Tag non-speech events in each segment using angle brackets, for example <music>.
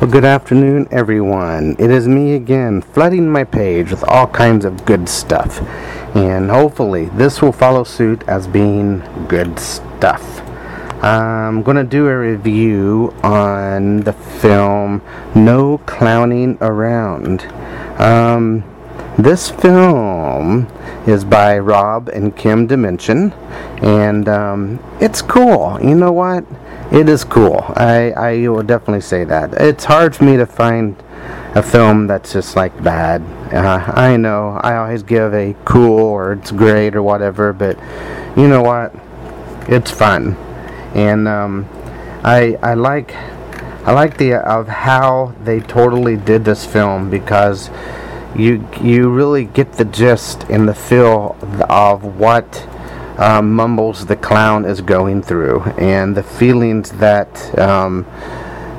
Well, good afternoon, everyone. It is me again, flooding my page with all kinds of good stuff. And hopefully, this will follow suit as being good stuff. I'm going to do a review on the film No Clowning Around. Um, this film is by Rob and Kim Dimension, and um, it's cool. You know what? It is cool. I, I will definitely say that. It's hard for me to find a film that's just like bad. Uh, I know I always give a cool or it's great or whatever, but you know what? It's fun, and um, I I like I like the of how they totally did this film because you you really get the gist and the feel of what um, Mumbles the clown is going through and the feelings that um,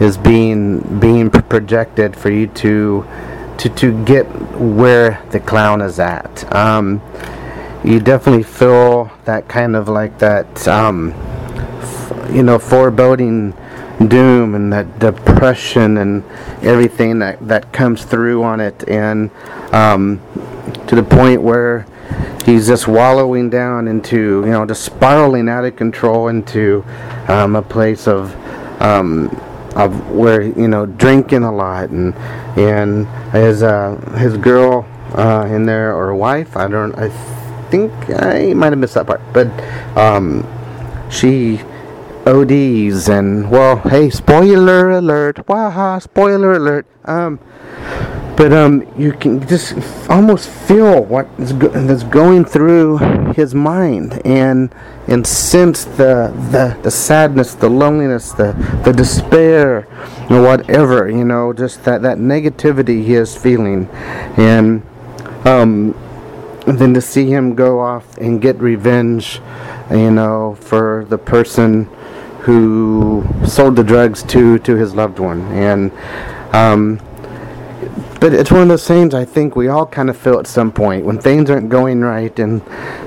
is being being projected for you to to to get where the clown is at. Um, you definitely feel that kind of like that um, f- you know foreboding doom and that depression and everything that, that comes through on it and um, to the point where he's just wallowing down into you know just spiraling out of control into um, a place of um, of where you know drinking a lot and and his uh, his girl uh, in there or wife I don't I think I might have missed that part but um, she ODs and well, hey, spoiler alert! Waha, spoiler alert! Um, but um, you can just almost feel what is go- that's going through his mind and and sense the the, the sadness, the loneliness, the the despair, or whatever you know, just that that negativity he is feeling, and um, and then to see him go off and get revenge, you know, for the person who sold the drugs to to his loved one, and um, but it's one of those things I think we all kind of feel at some point when things aren't going right and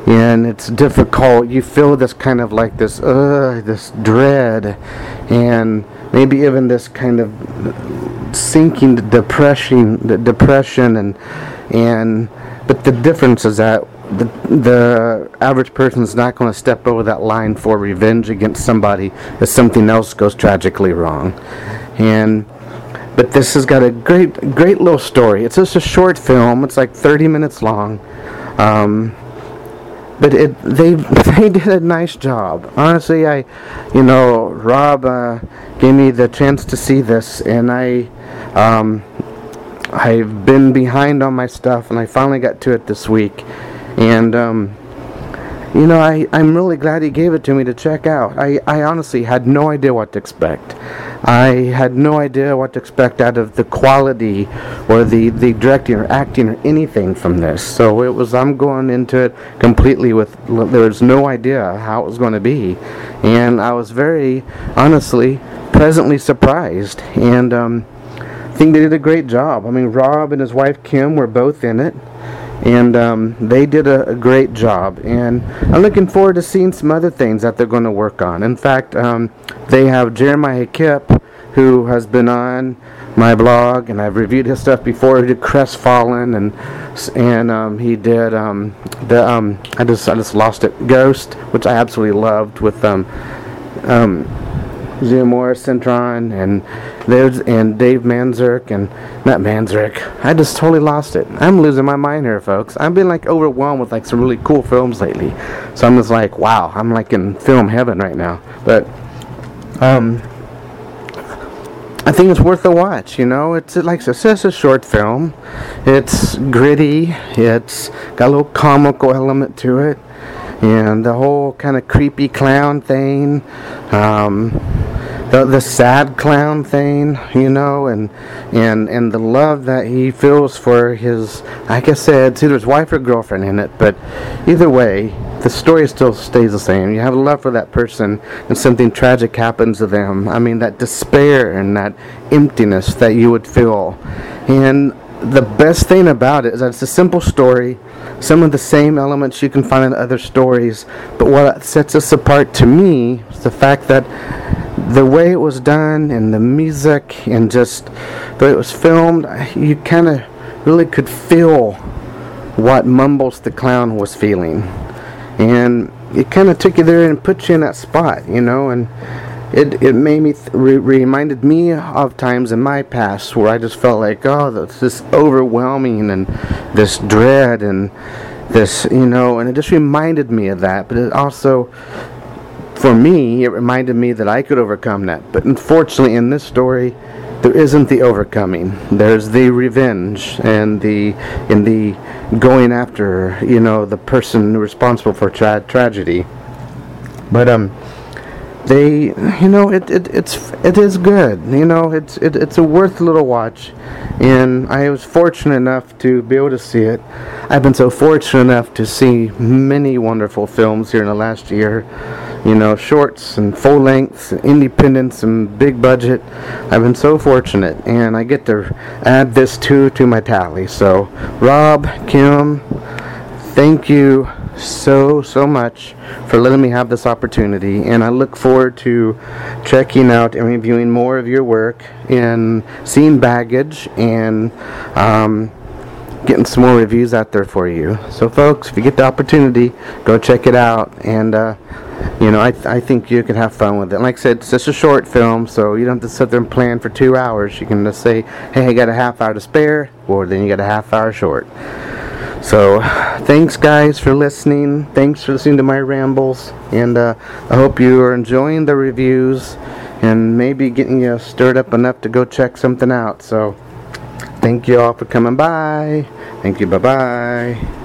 and it's difficult. You feel this kind of like this uh this dread, and maybe even this kind of sinking depression, depression, and and but the difference is that the, the average person is not going to step over that line for revenge against somebody if something else goes tragically wrong. And but this has got a great great little story. It's just a short film. It's like 30 minutes long. Um, but it they <laughs> they did a nice job. Honestly, I, you know, Rob uh, gave me the chance to see this, and I, um, I've been behind on my stuff, and I finally got to it this week, and um, you know, I, I'm really glad he gave it to me to check out. I, I honestly had no idea what to expect. I had no idea what to expect out of the quality or the, the directing or acting or anything from this. So it was, I'm going into it completely with, there was no idea how it was going to be. And I was very, honestly, pleasantly surprised. And um, I think they did a great job. I mean, Rob and his wife Kim were both in it and um, they did a, a, great job. And I'm looking forward to seeing some other things that they're going to work on. In fact, um, they have Jeremiah Kipp, who has been on my blog, and I've reviewed his stuff before. He did Crestfallen, and and um, he did um, the um, I just I just lost it Ghost, which I absolutely loved with um, um Zia Morris Centron and there's and Dave Manzurk and not Manzurk. I just totally lost it. I'm losing my mind here, folks. I've been like overwhelmed with like some really cool films lately. So I'm just like, wow, I'm like in film heaven right now. But um I think it's worth a watch. You know, it's like it's just a short film. It's gritty. It's got a little comical element to it, and the whole kind of creepy clown thing. Um, the the sad clown thing, you know, and and and the love that he feels for his, like I said, it's either his wife or girlfriend in it, but either way, the story still stays the same. You have a love for that person, and something tragic happens to them. I mean, that despair and that emptiness that you would feel, and the best thing about it is that it's a simple story, some of the same elements you can find in other stories, but what sets us apart to me is the fact that the way it was done and the music and just the way it was filmed, you kind of really could feel what Mumbles the Clown was feeling. And it kind of took you there and put you in that spot, you know, and it, it made me, th- re- reminded me of times in my past where I just felt like, oh, this overwhelming and this dread and this, you know, and it just reminded me of that. But it also, for me, it reminded me that I could overcome that. But unfortunately, in this story, there isn't the overcoming. There's the revenge and the in the going after, you know, the person responsible for tra- tragedy. But um, they, you know, it, it it's it is good. You know, it's it, it's a worth little watch, and I was fortunate enough to be able to see it. I've been so fortunate enough to see many wonderful films here in the last year you know, shorts and full lengths, and independence and big budget. I've been so fortunate, and I get to add this too to my tally. So, Rob, Kim, thank you so so much for letting me have this opportunity and I look forward to checking out and reviewing more of your work and seeing baggage and um, getting some more reviews out there for you so folks if you get the opportunity go check it out and uh, you know, I, th- I think you can have fun with it. Like I said, it's just a short film, so you don't have to sit there and plan for two hours. You can just say, hey, I got a half hour to spare, or then you got a half hour short. So, thanks guys for listening. Thanks for listening to my rambles, and uh, I hope you are enjoying the reviews and maybe getting you stirred up enough to go check something out. So, thank you all for coming by. Thank you. Bye bye.